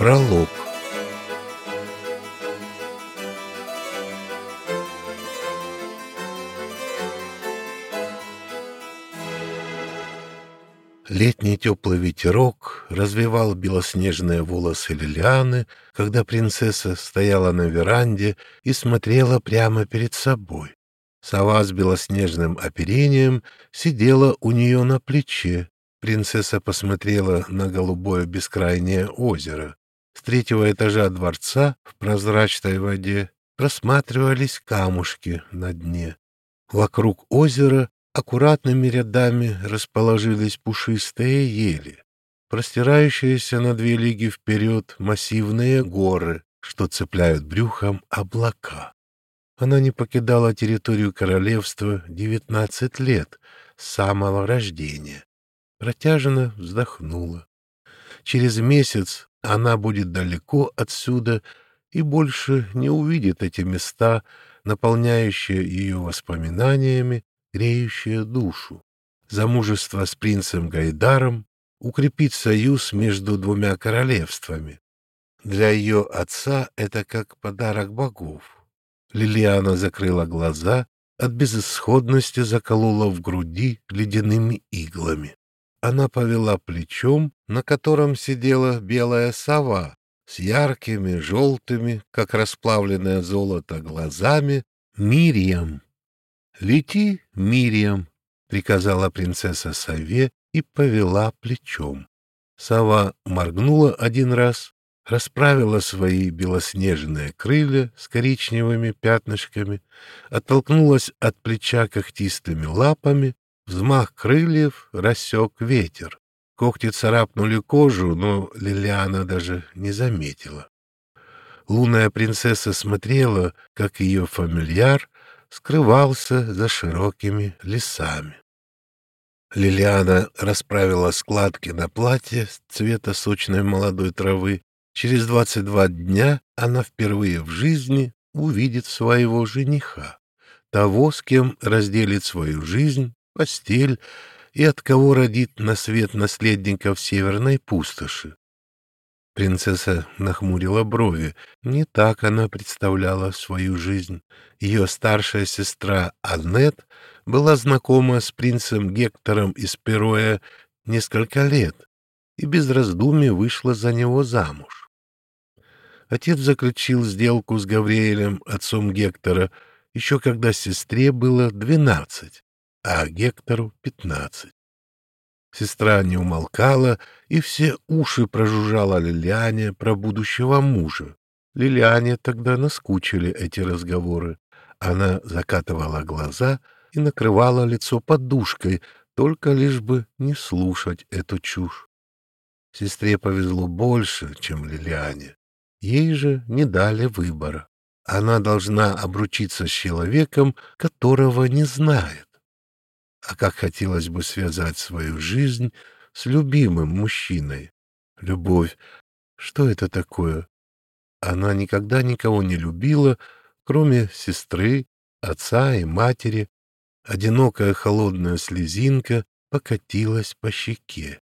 Пролог Летний теплый ветерок развивал белоснежные волосы Лилианы, когда принцесса стояла на веранде и смотрела прямо перед собой. Сова с белоснежным оперением сидела у нее на плече. Принцесса посмотрела на голубое бескрайнее озеро. С третьего этажа дворца в прозрачной воде просматривались камушки на дне. Вокруг озера аккуратными рядами расположились пушистые ели, простирающиеся на две лиги вперед массивные горы, что цепляют брюхом облака. Она не покидала территорию королевства девятнадцать лет с самого рождения. Протяженно вздохнула. Через месяц она будет далеко отсюда и больше не увидит эти места, наполняющие ее воспоминаниями греющая душу. Замужество с принцем Гайдаром укрепит союз между двумя королевствами. Для ее отца это как подарок богов. Лилиана закрыла глаза, от безысходности заколола в груди ледяными иглами. Она повела плечом, на котором сидела белая сова с яркими, желтыми, как расплавленное золото, глазами, Мирием. «Лети, Мириам!» — приказала принцесса сове и повела плечом. Сова моргнула один раз, расправила свои белоснежные крылья с коричневыми пятнышками, оттолкнулась от плеча когтистыми лапами, взмах крыльев рассек ветер. Когти царапнули кожу, но Лилиана даже не заметила. Лунная принцесса смотрела, как ее фамильяр скрывался за широкими лесами. Лилиана расправила складки на платье цвета сочной молодой травы. Через двадцать два дня она впервые в жизни увидит своего жениха, того, с кем разделит свою жизнь, постель и от кого родит на свет наследников северной пустоши. Принцесса нахмурила брови. Не так она представляла свою жизнь. Ее старшая сестра Аннет была знакома с принцем Гектором из Пероя несколько лет и без раздумий вышла за него замуж. Отец заключил сделку с Гавриэлем, отцом Гектора, еще когда сестре было двенадцать, а Гектору пятнадцать. Сестра не умолкала, и все уши прожужжала Лилиане про будущего мужа. Лилиане тогда наскучили эти разговоры. Она закатывала глаза и накрывала лицо подушкой, только лишь бы не слушать эту чушь. Сестре повезло больше, чем Лилиане. Ей же не дали выбора. Она должна обручиться с человеком, которого не знает. А как хотелось бы связать свою жизнь с любимым мужчиной. Любовь. Что это такое? Она никогда никого не любила, кроме сестры, отца и матери. Одинокая холодная слезинка покатилась по щеке.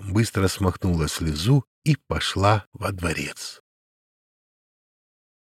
Быстро смахнула слезу и пошла во дворец.